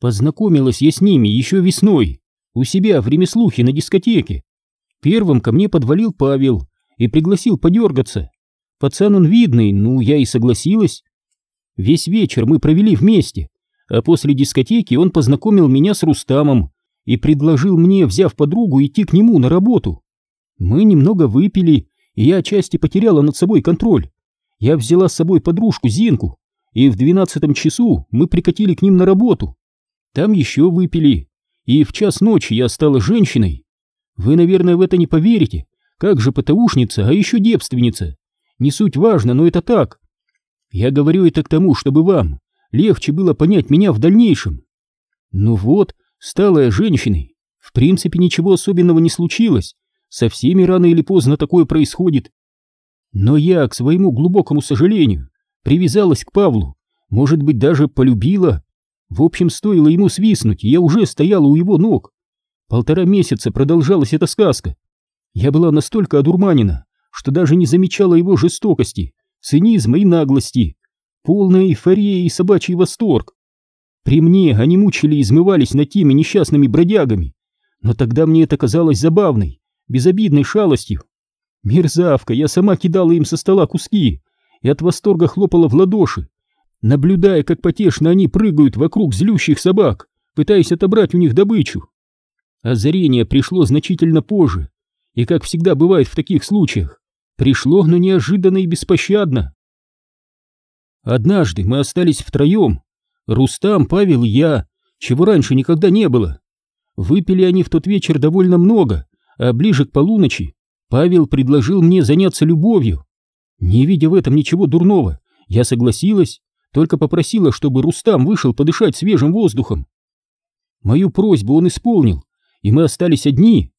Познакомилась я с ними еще весной, у себя в ремеслухе на дискотеке. Первым ко мне подвалил Павел и пригласил подергаться. Пацан он видный, ну я и согласилась. Весь вечер мы провели вместе, а после дискотеки он познакомил меня с Рустамом и предложил мне, взяв подругу, идти к нему на работу. Мы немного выпили, и я отчасти потеряла над собой контроль. Я взяла с собой подружку Зинку, и в двенадцатом часу мы прикатили к ним на работу. Там еще выпили, и в час ночи я стала женщиной. Вы, наверное, в это не поверите. Как же ПТУшница, а еще девственница. Не суть важно, но это так. Я говорю это к тому, чтобы вам легче было понять меня в дальнейшем. Ну вот, стала я женщиной. В принципе, ничего особенного не случилось. Со всеми рано или поздно такое происходит. Но я, к своему глубокому сожалению, привязалась к Павлу, может быть, даже полюбила. В общем, стоило ему свистнуть, и я уже стояла у его ног. Полтора месяца продолжалась эта сказка. Я была настолько одурманена, что даже не замечала его жестокости, цинизма и наглости. Полная эйфория и собачий восторг. При мне они мучили и измывались над теми несчастными бродягами. Но тогда мне это казалось забавной, безобидной шалостью. Мерзавка, я сама кидала им со стола куски и от восторга хлопала в ладоши, наблюдая, как потешно они прыгают вокруг злющих собак, пытаясь отобрать у них добычу. Озарение пришло значительно позже, и, как всегда бывает в таких случаях, пришло, но неожиданно и беспощадно. Однажды мы остались втроем, Рустам, Павел и я, чего раньше никогда не было. Выпили они в тот вечер довольно много, а ближе к полуночи Павел предложил мне заняться любовью. Не видя в этом ничего дурного, я согласилась, только попросила, чтобы Рустам вышел подышать свежим воздухом. Мою просьбу он исполнил, и мы остались одни.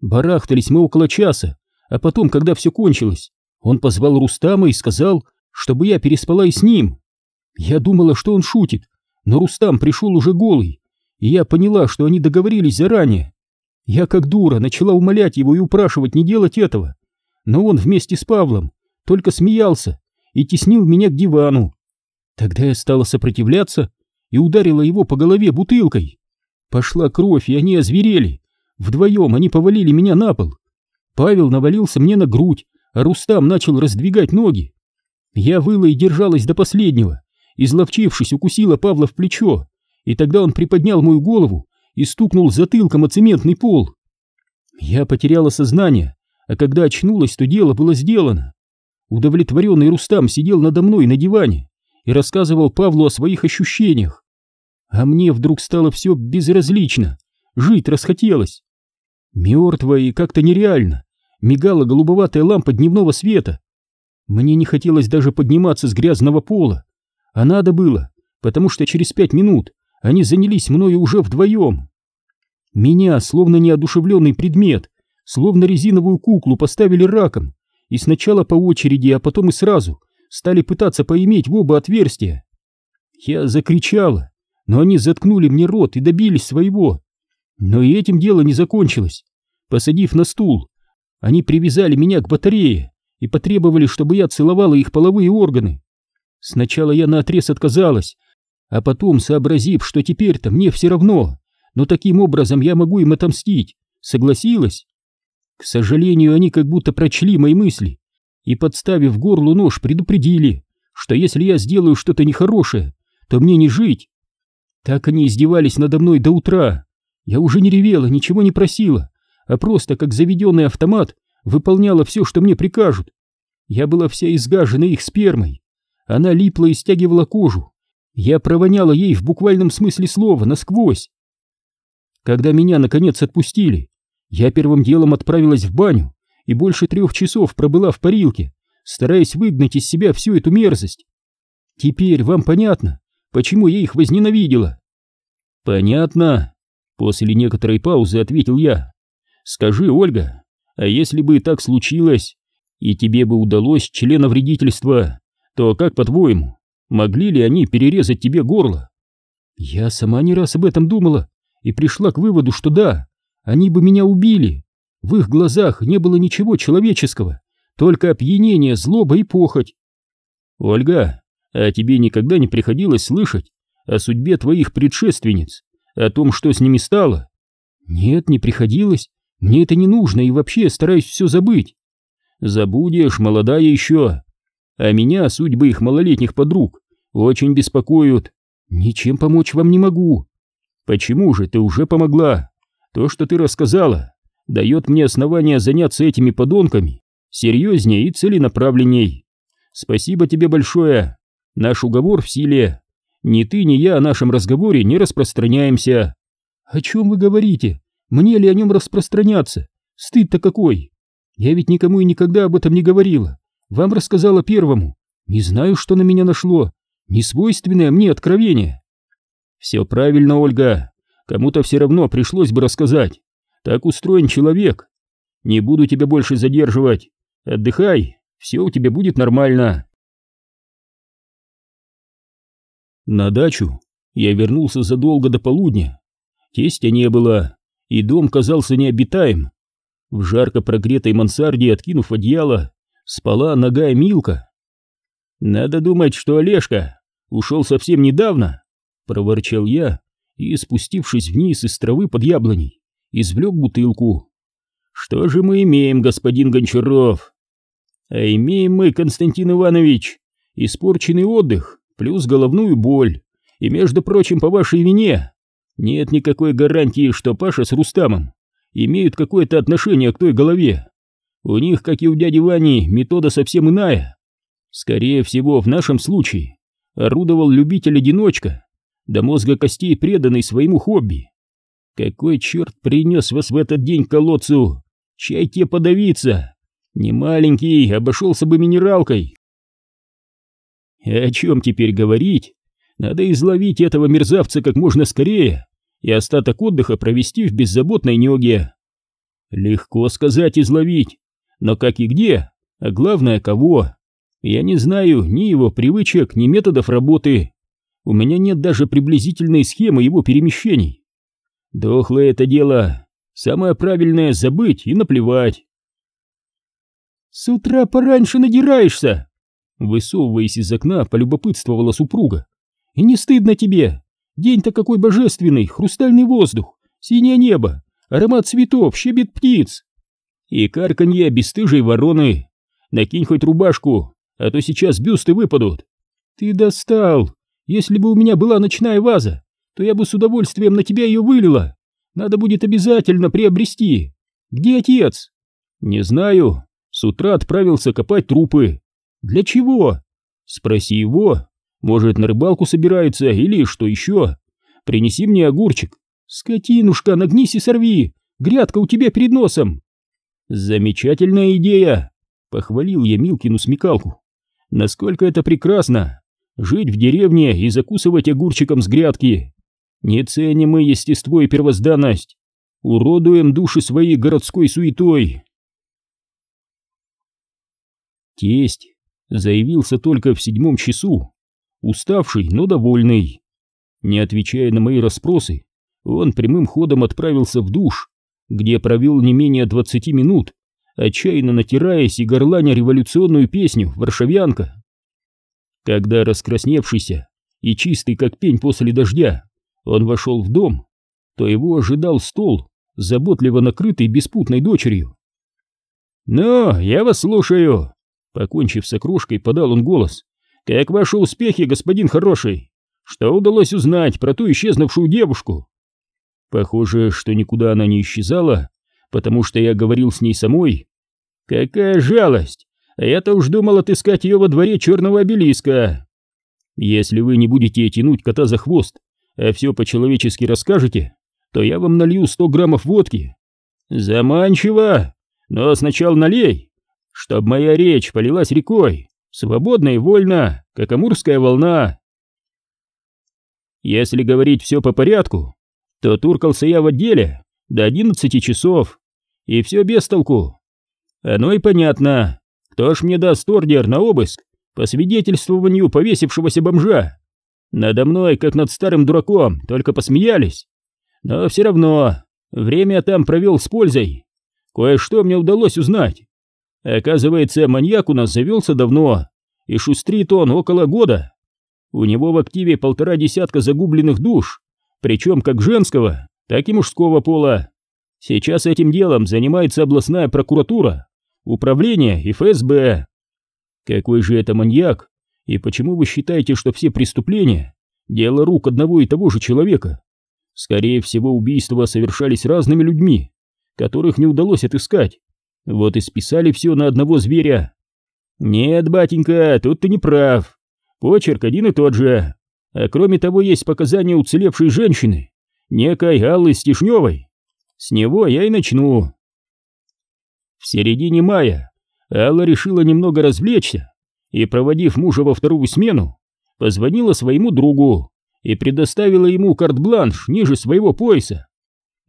Барахтались мы около часа, а потом, когда все кончилось, он позвал Рустама и сказал, чтобы я переспала и с ним. Я думала, что он шутит, но Рустам пришел уже голый, и я поняла, что они договорились заранее. Я как дура начала умолять его и упрашивать не делать этого, но он вместе с Павлом только смеялся и теснил меня к дивану. Тогда я стала сопротивляться и ударила его по голове бутылкой. Пошла кровь, и они озверели. Вдвоем они повалили меня на пол. Павел навалился мне на грудь, а Рустам начал раздвигать ноги. Я выла и держалась до последнего. Изловчившись, укусила Павла в плечо, и тогда он приподнял мою голову и стукнул затылком о цементный пол. Я потеряла сознание, а когда очнулась, то дело было сделано. Удовлетворенный Рустам сидел надо мной на диване и рассказывал Павлу о своих ощущениях. А мне вдруг стало все безразлично, жить расхотелось. Мертво и как-то нереально мигала голубоватая лампа дневного света. Мне не хотелось даже подниматься с грязного пола, а надо было, потому что через пять минут они занялись мною уже вдвоем. Меня, словно неодушевленный предмет, словно резиновую куклу поставили раком, и сначала по очереди, а потом и сразу стали пытаться поиметь в оба отверстия. Я закричала, но они заткнули мне рот и добились своего. Но и этим дело не закончилось. Посадив на стул, они привязали меня к батарее и потребовали, чтобы я целовала их половые органы. Сначала я наотрез отказалась, а потом, сообразив, что теперь-то мне все равно, но таким образом я могу им отомстить, согласилась. К сожалению, они как будто прочли мои мысли и, подставив горлу нож, предупредили, что если я сделаю что-то нехорошее, то мне не жить. Так они издевались надо мной до утра. Я уже не ревела, ничего не просила, а просто, как заведенный автомат, выполняла все, что мне прикажут. Я была вся изгажена их спермой. Она липла и стягивала кожу, я провоняла ей в буквальном смысле слова насквозь. Когда меня наконец отпустили, я первым делом отправилась в баню и больше трех часов пробыла в парилке, стараясь выгнать из себя всю эту мерзость. Теперь вам понятно, почему я их возненавидела? Понятно. После некоторой паузы ответил я. Скажи, Ольга, а если бы так случилось, и тебе бы удалось члена вредительства, то как, по-твоему, Могли ли они перерезать тебе горло? Я сама не раз об этом думала и пришла к выводу, что да, они бы меня убили. В их глазах не было ничего человеческого, только опьянение, злоба и похоть. Ольга, а тебе никогда не приходилось слышать о судьбе твоих предшественниц, о том, что с ними стало? Нет, не приходилось. Мне это не нужно и вообще стараюсь все забыть. Забудешь, молодая еще. А меня судьбы их малолетних подруг очень беспокоят. Ничем помочь вам не могу. Почему же ты уже помогла? То, что ты рассказала, дает мне основания заняться этими подонками серьезнее и целенаправленней. Спасибо тебе большое. Наш уговор в силе. Ни ты, ни я о нашем разговоре не распространяемся. О чем вы говорите? Мне ли о нем распространяться? Стыд-то какой! Я ведь никому и никогда об этом не говорила. Вам рассказала первому. Не знаю, что на меня нашло. Несвойственное мне откровение. Все правильно, Ольга. Кому-то все равно пришлось бы рассказать. Так устроен человек. Не буду тебя больше задерживать. Отдыхай, все у тебя будет нормально. На дачу я вернулся задолго до полудня. Тестя не было, и дом казался необитаем. В жарко прогретой мансарде, откинув одеяло, спала ногая Милка. «Надо думать, что Олежка ушел совсем недавно», — проворчал я и, спустившись вниз из травы под яблоней, извлек бутылку. «Что же мы имеем, господин Гончаров?» «А имеем мы, Константин Иванович, испорченный отдых, плюс головную боль, и, между прочим, по вашей вине. Нет никакой гарантии, что Паша с Рустамом имеют какое-то отношение к той голове. У них, как и у дяди Вани, метода совсем иная. Скорее всего, в нашем случае орудовал любитель-одиночка, до мозга костей преданный своему хобби. Какой черт принес вас в этот день к колодцу? Чайте подавиться. Не маленький, обошелся бы минералкой. О чем теперь говорить? Надо изловить этого мерзавца как можно скорее и остаток отдыха провести в беззаботной неге. Легко сказать изловить, но как и где, а главное кого. Я не знаю ни его привычек, ни методов работы. У меня нет даже приблизительной схемы его перемещений. Дохлое это дело. Самое правильное — забыть и наплевать. «С утра пораньше надираешься!» Высовываясь из окна, полюбопытствовала супруга. «И не стыдно тебе? День-то какой божественный, хрустальный воздух, синее небо, аромат цветов, щебет птиц. И карканье бесстыжей вороны. Накинь хоть рубашку, а то сейчас бюсты выпадут. Ты достал. Если бы у меня была ночная ваза, то я бы с удовольствием на тебя ее вылила. Надо будет обязательно приобрести. Где отец? Не знаю. С утра отправился копать трупы. Для чего? Спроси его. Может, на рыбалку собирается или что еще? Принеси мне огурчик. Скотинушка, нагнись и сорви. Грядка у тебя перед носом. Замечательная идея. Похвалил я Милкину смекалку. Насколько это прекрасно. Жить в деревне и закусывать огурчиком с грядки. Не ценим мы естество и первозданность. Уродуем души своей городской суетой. Тесть заявился только в седьмом часу уставший, но довольный. Не отвечая на мои расспросы, он прямым ходом отправился в душ, где провел не менее двадцати минут, отчаянно натираясь и горланя революционную песню «Варшавянка». Когда раскрасневшийся и чистый как пень после дождя, он вошел в дом, то его ожидал стол, заботливо накрытый беспутной дочерью. «Ну, я вас слушаю!» Покончив с окрошкой, подал он голос. «Как ваши успехи, господин хороший? Что удалось узнать про ту исчезнувшую девушку?» Похоже, что никуда она не исчезала, потому что я говорил с ней самой. «Какая жалость! А я-то уж думал отыскать ее во дворе черного обелиска!» «Если вы не будете тянуть кота за хвост, а все по-человечески расскажете, то я вам налью сто граммов водки». «Заманчиво! Но сначала налей, чтоб моя речь полилась рекой!» свободно и вольно, как амурская волна. Если говорить все по порядку, то туркался я в отделе до одиннадцати часов, и все без толку. Оно и понятно, кто ж мне даст ордер на обыск по свидетельствованию повесившегося бомжа. Надо мной, как над старым дураком, только посмеялись. Но все равно, время там провел с пользой. Кое-что мне удалось узнать. Оказывается, маньяк у нас завелся давно, и шустрит он около года. У него в активе полтора десятка загубленных душ, причем как женского, так и мужского пола. Сейчас этим делом занимается областная прокуратура, управление и ФСБ. Какой же это маньяк? И почему вы считаете, что все преступления – дело рук одного и того же человека? Скорее всего, убийства совершались разными людьми, которых не удалось отыскать. Вот и списали все на одного зверя. Нет, батенька, тут ты не прав. Почерк один и тот же. А кроме того, есть показания уцелевшей женщины, некой Аллы Стишневой. С него я и начну. В середине мая Алла решила немного развлечься и, проводив мужа во вторую смену, позвонила своему другу и предоставила ему карт-бланш ниже своего пояса.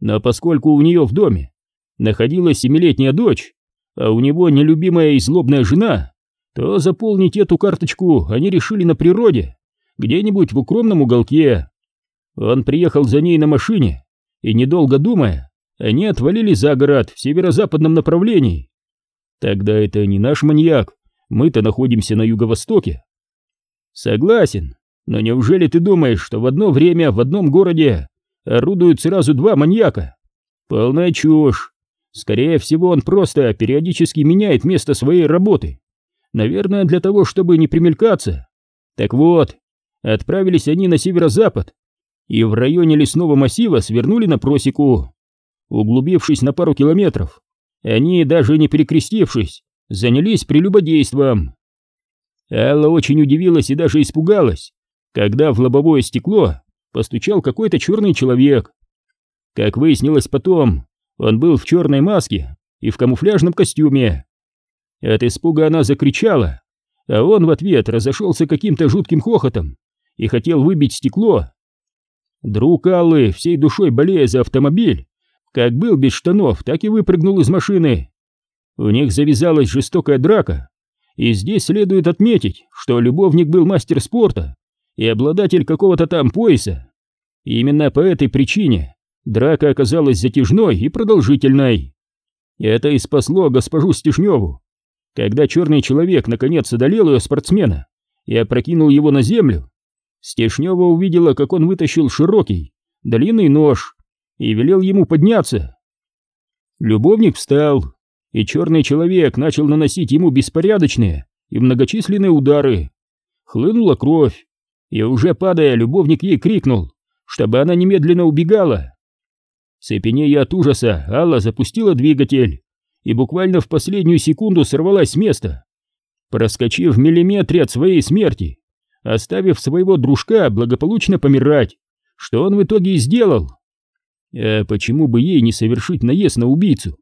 Но поскольку у нее в доме находилась семилетняя дочь, а у него нелюбимая и злобная жена, то заполнить эту карточку они решили на природе, где-нибудь в укромном уголке. Он приехал за ней на машине, и, недолго думая, они отвалили за город в северо-западном направлении. Тогда это не наш маньяк, мы-то находимся на юго-востоке. Согласен, но неужели ты думаешь, что в одно время в одном городе орудуют сразу два маньяка? Полная чушь. Скорее всего, он просто периодически меняет место своей работы. Наверное, для того, чтобы не примелькаться. Так вот, отправились они на северо-запад и в районе лесного массива свернули на просеку. Углубившись на пару километров, они, даже не перекрестившись, занялись прелюбодейством. Алла очень удивилась и даже испугалась, когда в лобовое стекло постучал какой-то черный человек. Как выяснилось потом, он был в черной маске и в камуфляжном костюме. От испуга она закричала, а он в ответ разошелся каким-то жутким хохотом и хотел выбить стекло. Друг Аллы, всей душой болея за автомобиль, как был без штанов, так и выпрыгнул из машины. У них завязалась жестокая драка, и здесь следует отметить, что любовник был мастер спорта и обладатель какого-то там пояса. Именно по этой причине драка оказалась затяжной и продолжительной. Это и спасло госпожу Стешневу. Когда черный человек наконец одолел ее спортсмена и опрокинул его на землю, Стешнева увидела, как он вытащил широкий, длинный нож и велел ему подняться. Любовник встал, и черный человек начал наносить ему беспорядочные и многочисленные удары. Хлынула кровь, и уже падая, любовник ей крикнул, чтобы она немедленно убегала. Цепенея от ужаса, Алла запустила двигатель и буквально в последнюю секунду сорвалась с места, проскочив в миллиметре от своей смерти, оставив своего дружка благополучно помирать, что он в итоге и сделал. А почему бы ей не совершить наезд на убийцу?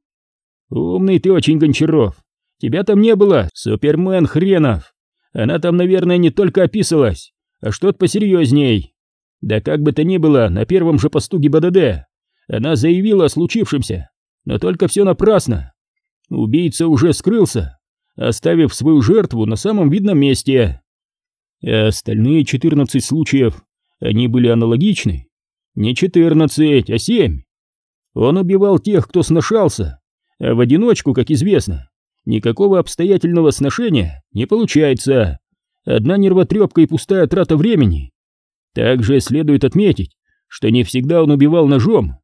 Умный ты очень, Гончаров. Тебя там не было, супермен хренов. Она там, наверное, не только описалась, а что-то посерьезней. Да как бы то ни было, на первом же посту ГИБДД она заявила о случившемся, но только все напрасно. Убийца уже скрылся, оставив свою жертву на самом видном месте. А остальные 14 случаев, они были аналогичны. Не четырнадцать, а семь. Он убивал тех, кто сношался, а в одиночку, как известно, никакого обстоятельного сношения не получается. Одна нервотрепка и пустая трата времени. Также следует отметить, что не всегда он убивал ножом.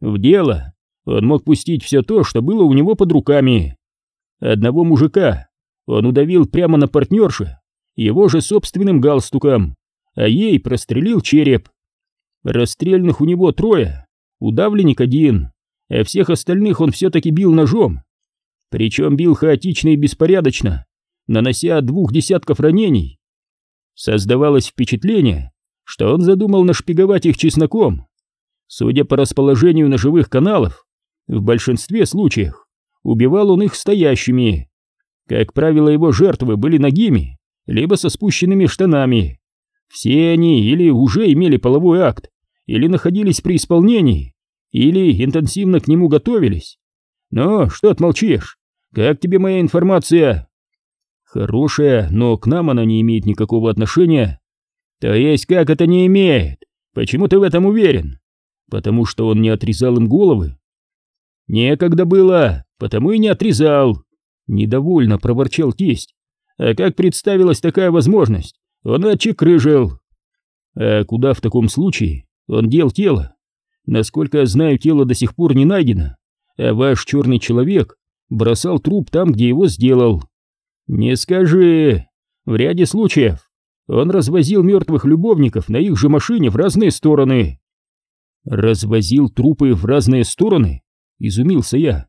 В дело он мог пустить все то, что было у него под руками. Одного мужика он удавил прямо на партнерше, его же собственным галстуком, а ей прострелил череп. Расстрельных у него трое, удавленник один, а всех остальных он все-таки бил ножом. Причем бил хаотично и беспорядочно, нанося двух десятков ранений. Создавалось впечатление, что он задумал нашпиговать их чесноком. Судя по расположению ножевых каналов, в большинстве случаев убивал он их стоящими. Как правило, его жертвы были нагими, либо со спущенными штанами. Все они или уже имели половой акт, или находились при исполнении, или интенсивно к нему готовились. Но что отмолчишь? Как тебе моя информация? Хорошая, но к нам она не имеет никакого отношения. То есть как это не имеет? Почему ты в этом уверен? Потому что он не отрезал им головы. Некогда было, потому и не отрезал. Недовольно проворчал тесть. А как представилась такая возможность, он отчекрыжил. А куда в таком случае он дел тело? Насколько я знаю, тело до сих пор не найдено, а ваш черный человек бросал труп там, где его сделал. Не скажи. В ряде случаев он развозил мертвых любовников на их же машине в разные стороны. Развозил трупы в разные стороны? Изумился я.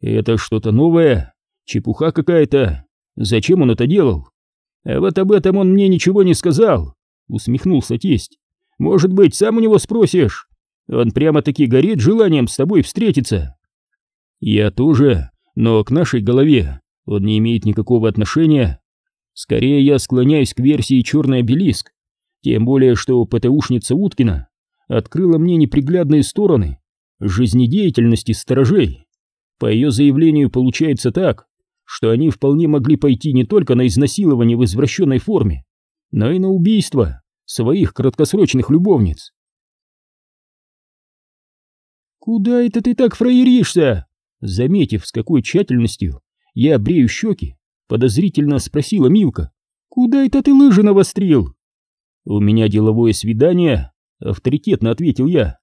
Это что-то новое? Чепуха какая-то. Зачем он это делал? А вот об этом он мне ничего не сказал, усмехнулся тесть. Может быть, сам у него спросишь? Он прямо-таки горит желанием с тобой встретиться. Я тоже, но к нашей голове он не имеет никакого отношения. Скорее я склоняюсь к версии «Черный обелиск», тем более что ПТУшница Уткина открыла мне неприглядные стороны жизнедеятельности сторожей. По ее заявлению получается так, что они вполне могли пойти не только на изнасилование в извращенной форме, но и на убийство своих краткосрочных любовниц. «Куда это ты так фраеришься?» Заметив, с какой тщательностью я брею щеки, подозрительно спросила Милка. «Куда это ты лыжи навострил?» «У меня деловое свидание», — авторитетно ответил я.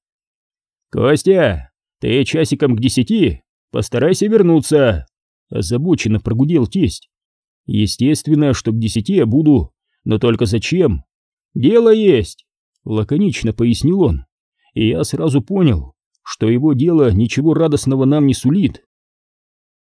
«Костя, ты часиком к десяти постарайся вернуться», — озабоченно прогудел тесть. «Естественно, что к десяти я буду, но только зачем? Дело есть», — лаконично пояснил он, и я сразу понял, что его дело ничего радостного нам не сулит.